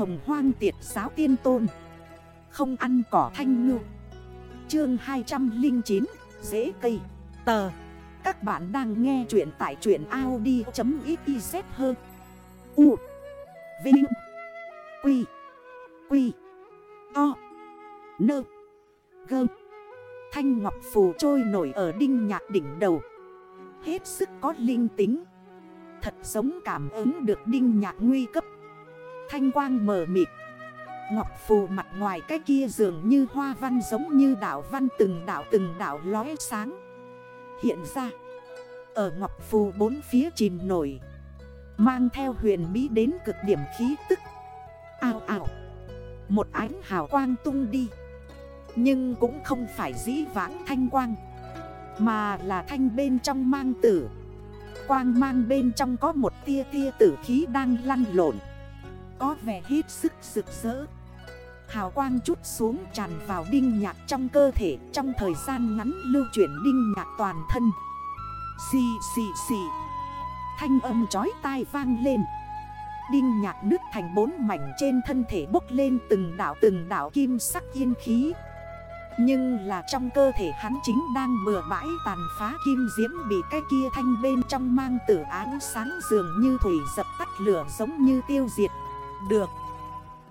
hồng hoang tiệt giáo tiên tôn. Không ăn cỏ thanh ngư. Chương 209 Dễ cây. Tờ. Các bạn đang nghe chuyện tại chuyện Audi.xyz hơn U. Vinh. Quy. Quy. O Nơ. Gơ. Thanh ngọc phù trôi nổi ở đinh nhạc đỉnh đầu. Hết sức có linh tính. Thật giống cảm ứng được đinh nhạc nguy cấp. Thanh quang mờ mịt. Ngọc phù mặt ngoài cái kia dường như hoa văn giống như đảo văn từng đảo từng đảo lóe sáng. Hiện ra, Ở ngọc phù bốn phía chìm nổi, Mang theo huyền bí đến cực điểm khí tức. Ao ảo Một ánh hào quang tung đi, Nhưng cũng không phải dĩ vãng thanh quang, Mà là thanh bên trong mang tử. Quang mang bên trong có một tia tia tử khí đang lăn lộn. Có vẻ hết sức rực rỡ. Hào quang chút xuống tràn vào đinh nhạc trong cơ thể, Trong thời gian ngắn lưu chuyển đinh nhạc toàn thân. Xì xì xì. Thanh âm chói tai vang lên. Đinh nhạc nứt thành bốn mảnh trên thân thể bốc lên từng đảo từng đảo kim sắc yên khí. Nhưng là trong cơ thể hắn chính đang bừa bãi tàn phá kim diễm Bị cái kia thanh bên trong mang tử ánh sáng dường như thủy dập tắt lửa giống như tiêu diệt. Được.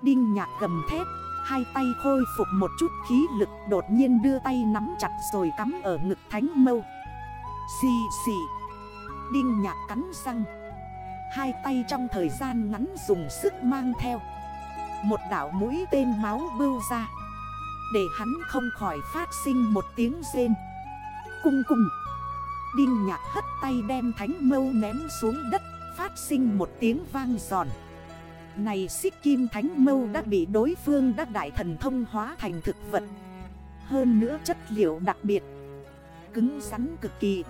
Đinh nhạc gầm thép Hai tay khôi phục một chút khí lực, đột nhiên đưa tay nắm chặt rồi cắm ở ngực thánh mâu. Xì xì. Đinh nhạc cắn răng. Hai tay trong thời gian ngắn dùng sức mang theo. Một đảo mũi tên máu bưu ra. Để hắn không khỏi phát sinh một tiếng rên. Cung cung. Đinh nhạc hất tay đem thánh mâu ném xuống đất, Phát sinh một tiếng vang giòn. Này xích kim thánh mâu đã bị đối phương đắc đại thần thông hóa thành thực vật. Hơn nữa chất liệu đặc biệt. Cứng rắn cực kỳ.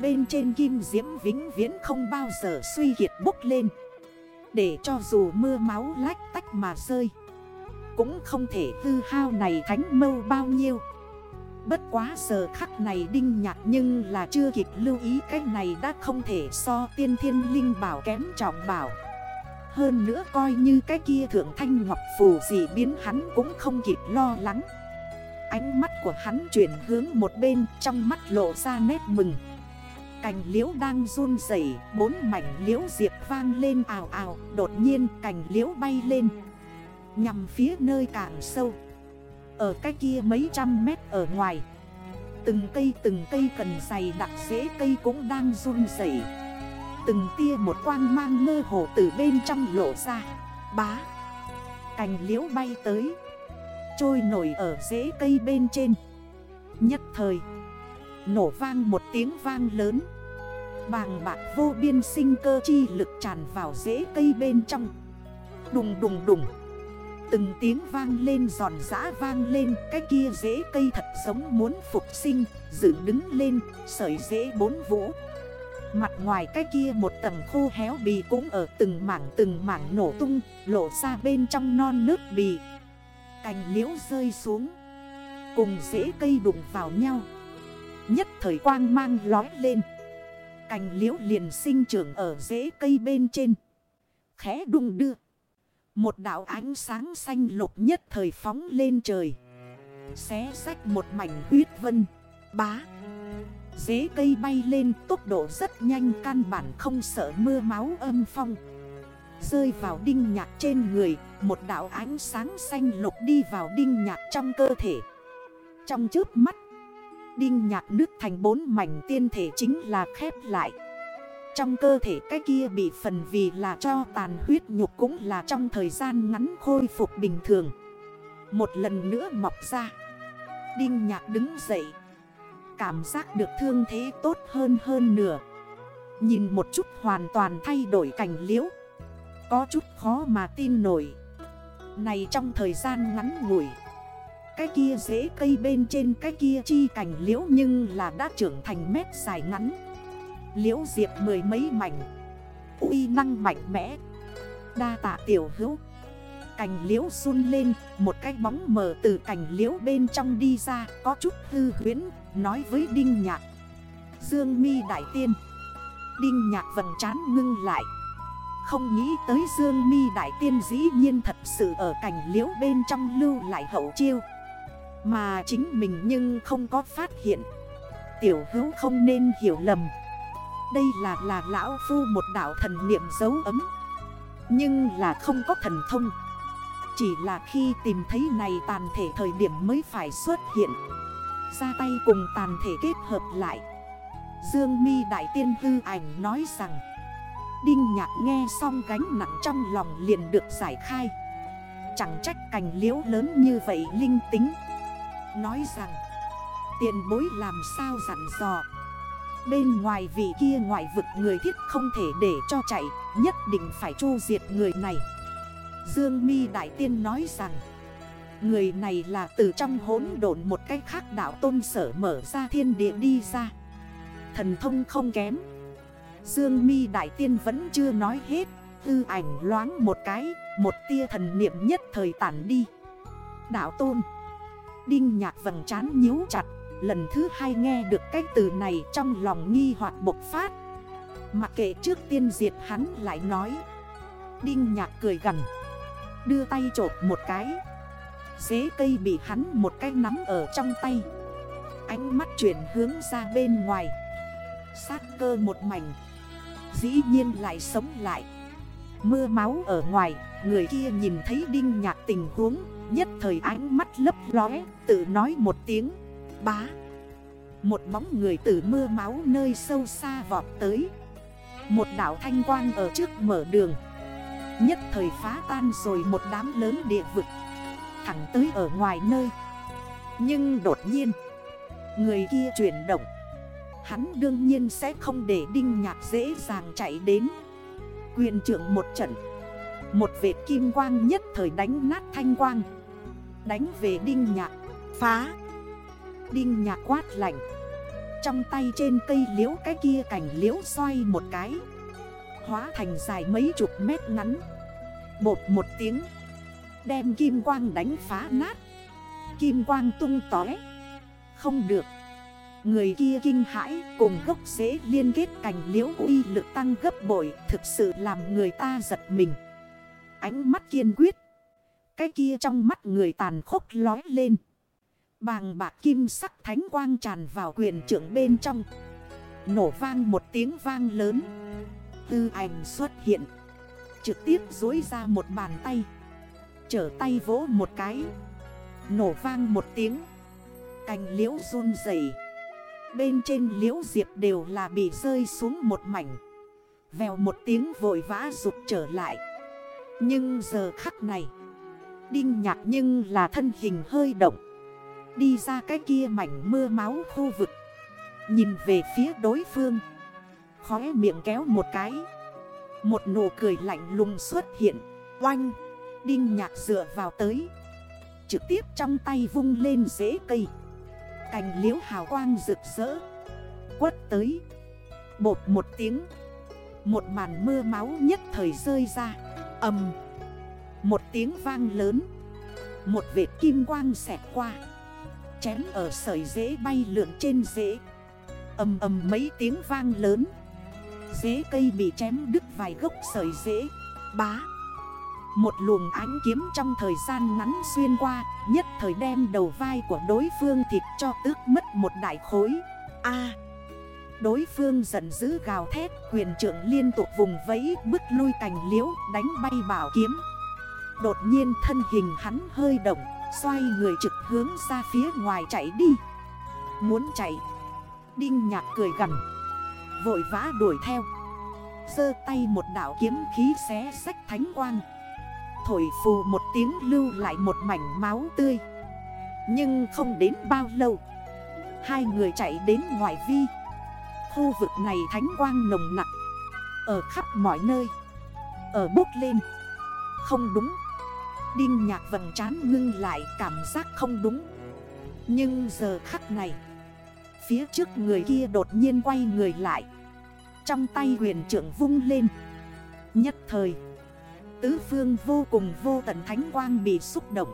Bên trên kim diễm vĩnh viễn không bao giờ suy kiệt bốc lên. Để cho dù mưa máu lách tách mà rơi, Cũng không thể hư hao này thánh mâu bao nhiêu. Bất quá giờ khắc này đinh nhạc nhưng là chưa kịp lưu ý, cái này đã không thể so tiên thiên linh bảo kém trọng bảo. Hơn nữa coi như cái kia thượng thanh ngọc phù gì biến hắn cũng không kịp lo lắng. Ánh mắt của hắn chuyển hướng một bên, trong mắt lộ ra nét mừng. Cành liễu đang run rẩy, Bốn mảnh liễu diệp vang lên ào ào, Đột nhiên cành liễu bay lên. Nhằm phía nơi càng sâu. Ở cái kia mấy trăm mét ở ngoài. Từng cây từng cây cần dày, đặc dễ cây cũng đang run rẩy. Từng tia một quang mang mơ hồ từ bên trong lộ ra. Bá. Cành liễu bay tới. Trôi nổi ở rễ cây bên trên. Nhất thời, Nổ vang một tiếng vang lớn. Bàng bạc vô biên sinh cơ chi lực tràn vào rễ cây bên trong. Đùng đùng đùng. Từng tiếng vang lên giòn giã vang lên, Cái kia rễ cây thật giống muốn phục sinh, Dựng đứng lên, sợi rễ bốn vũ. Mặt ngoài cái kia một tầng khô héo bì cũng ở từng mảng từng mảng nổ tung, Lộ ra bên trong non nước bì. Cành liễu rơi xuống, Cùng rễ cây đụng vào nhau. Nhất thời quang mang lói lên. Cành liễu liền sinh trưởng ở rễ cây bên trên. Khẽ đung đưa. Một đảo ánh sáng xanh lục nhất thời phóng lên trời. Xé sách một mảnh huyết vân, Bá. Dế cây bay lên, tốc độ rất nhanh, Căn bản không sợ mưa máu âm phong. Rơi vào đinh nhạc trên người, Một đảo ánh sáng xanh lục đi vào đinh nhạc trong cơ thể. Trong trước mắt, Đinh nhạc nước thành bốn mảnh, tiên thể chính là khép lại. Trong cơ thể cái kia bị phần vì là cho tàn huyết nhục cũng là trong thời gian ngắn khôi phục bình thường. Một lần nữa mọc ra, Đinh nhạc đứng dậy Cảm giác được thương thế tốt hơn hơn nửa. Nhìn một chút hoàn toàn thay đổi cảnh liễu. Có chút khó mà tin nổi. Này trong thời gian ngắn ngủi, cái kia dễ cây bên trên cái kia chi cảnh liễu nhưng là đã trưởng thành mét dài ngắn. Liễu diệp mười mấy mảnh, uy năng mạnh mẽ, Đa tạ tiểu hữu. Cành liễu run lên, Một cái bóng mờ từ cành liễu bên trong đi ra, Có chút hư huyến Nói với Đinh Nhạc. Dương mi đại tiên. Đinh Nhạc vầng trán ngưng lại. Không nghĩ tới Dương mi Đại Tiên dĩ nhiên thật sự ở cảnh liễu bên trong lưu lại hậu chiêu. Mà chính mình nhưng không có phát hiện. Tiểu hữu không nên hiểu lầm. Đây là là lão phu một đảo thần niệm dấu ấm. Nhưng là không có thần thông. Chỉ là khi tìm thấy này tàn thể thời điểm mới phải xuất hiện. Ra tay cùng tàn thể kết hợp lại. Dương mi Đại Tiên Tư ảnh nói rằng, Đinh nhạc nghe xong gánh nặng trong lòng liền được giải khai. Chẳng trách cành liễu lớn như vậy linh tính. Nói rằng, Tiền bối làm sao dặn dò? Bên ngoài vị kia ngoại vực người thiết không thể để cho chạy, Nhất định phải chu diệt người này. Dương mi Đại Tiên nói rằng, Người này là từ trong hốn độn một cách khác đảo tôn sở mở ra thiên địa đi ra. Thần thông không kém. Dương mi Đại Tiên vẫn chưa nói hết, Tư ảnh loáng một cái, Một tia thần niệm nhất thời tản đi. Đạo tôn, Đinh nhạc vầng trán nhíu chặt, Lần thứ hai nghe được cái từ này trong lòng nghi hoặc bộc phát. Mặc kệ trước tiên diệt hắn lại nói, Đinh nhạc cười gần Đưa tay trột một cái. Dế cây bị hắn một cái nắm ở trong tay. Ánh mắt chuyển hướng ra bên ngoài. Sát cơ một mảnh. Dĩ nhiên lại sống lại. Mưa máu ở ngoài, Người kia nhìn thấy đinh nhạc tình huống, Nhất thời ánh mắt lấp lóe, Tự nói một tiếng, Bá. Một bóng người từ mưa máu nơi sâu xa vọt tới. Một đảo thanh quang ở trước mở đường. Nhất thời phá tan rồi một đám lớn địa vực. Thẳng tới ở ngoài nơi. Nhưng đột nhiên, Người kia chuyển động. Hắn đương nhiên sẽ không để đinh nhạc dễ dàng chạy đến. Quyền trưởng một trận. Một vệt kim quang nhất thời đánh nát thanh quang. Đánh về đinh nhạc. Phá. Đinh nhạc quát lạnh. Trong tay trên cây liễu cái kia cảnh liễu xoay một cái. Hóa thành dài mấy chục mét ngắn. Bột một tiếng, Đem kim quang đánh phá nát. Kim quang tung tói Không được. Người kia kinh hãi cùng gốc rễ liên kết cành liễu uy lực tăng gấp bội, Thực sự làm người ta giật mình. Ánh mắt kiên quyết. Cái kia trong mắt người tàn khốc lói lên. Bàng bạc kim sắc thánh quang tràn vào quyền trưởng bên trong. Nổ vang một tiếng vang lớn. Tư ảnh xuất hiện. Trực tiếp dối ra một bàn tay. Chở tay vỗ một cái. Nổ vang một tiếng. Cành liễu run dày Bên trên liễu diệp đều là bị rơi xuống một mảnh. Vèo một tiếng vội vã rụt trở lại. Nhưng giờ khắc này, Đinh nhạc nhưng là thân hình hơi động. Đi ra cái kia mảnh mưa máu khu vực. Nhìn về phía đối phương. Khóe miệng kéo một cái. Một nụ cười lạnh lùng xuất hiện. Oanh! Đinh nhạc dựa vào tới. Trực tiếp trong tay vung lên rễ cây. Cành liễu hào quang rực rỡ. Quất tới. Bột một tiếng. Một màn mưa máu nhất thời rơi ra. Âm Một tiếng vang lớn. Một vệt kim quang xẹt qua. Chém ở sợi dễ bay lượn trên dễ Âm âm mấy tiếng vang lớn. Dế cây bị chém đứt vài gốc sợi dễ. Bá. Một luồng ánh kiếm trong thời gian ngắn xuyên qua, Nhất thời đem đầu vai của đối phương thịt cho tước mất một đại khối. A. Đối phương giận dữ gào thét, Quyền trưởng liên tục vùng vẫy bức lui cành liễu, đánh bay bảo kiếm. Đột nhiên thân hình hắn hơi động, Xoay người trực hướng ra phía ngoài chạy đi. Muốn chạy. Đinh nhạc cười gần Vội vã đuổi theo. Sơ tay một đảo kiếm khí xé sách thánh quang. Thổi phù một tiếng lưu lại một mảnh máu tươi. Nhưng không đến bao lâu, Hai người chạy đến ngoài vi. Khu vực này thánh quang nồng nặng Ở khắp mọi nơi, Ở bốc lên. Không đúng. Đinh nhạc vầng trán ngưng lại, cảm giác không đúng. Nhưng giờ khắc này Phía trước người kia đột nhiên quay người lại Trong tay huyền trưởng vung lên Nhất thời, Tứ phương vô cùng vô tận thánh quang bị xúc động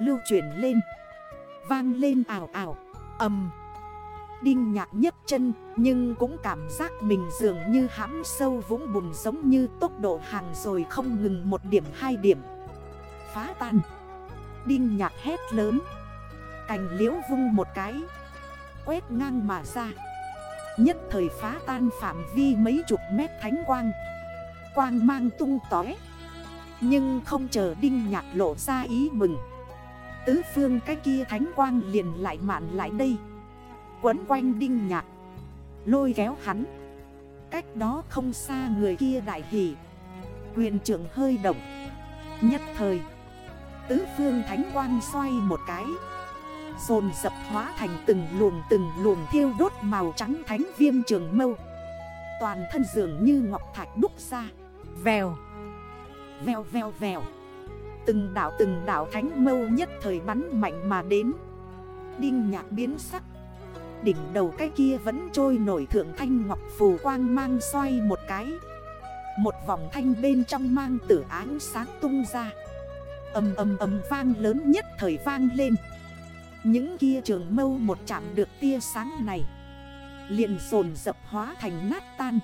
Lưu chuyển lên Vang lên ảo ảo Âm Đinh nhạc nhấc chân, nhưng cũng cảm giác mình dường như hãm sâu vũng bùn giống như tốc độ hàng rồi không ngừng một điểm hai điểm. Phá tan. Đinh nhạc hét lớn. Cành liễu vung một cái. Quét ngang mà ra. Nhất thời phá tan phạm vi mấy chục mét thánh quang. Quang mang tung tói. Nhưng không chờ đinh nhạc lộ ra ý mừng. Tứ phương cái kia thánh quang liền lại mạn lại đây. Quấn quanh đinh nhạc Lôi kéo hắn Cách đó không xa người kia đại hỷ Quyền trưởng hơi động Nhất thời, Tứ phương thánh quang xoay một cái Dồn dập hóa thành từng luồng từng luồng thiêu đốt màu trắng thánh viêm trường mâu. Toàn thân dường như ngọc thạch đúc ra. Vèo. Vèo vèo vèo. Từng đảo từng đảo thánh mâu nhất thời bắn mạnh mà đến. Đinh nhạc biến sắc. Đỉnh đầu cái kia vẫn trôi nổi thượng thanh ngọc phù quang mang xoay một cái. Một vòng thanh bên trong mang tử ánh sáng tung ra. Âm âm âm vang lớn nhất thời vang lên những kia trường mâu một chạm được tia sáng này. Liền dồn dập hóa thành nát tan.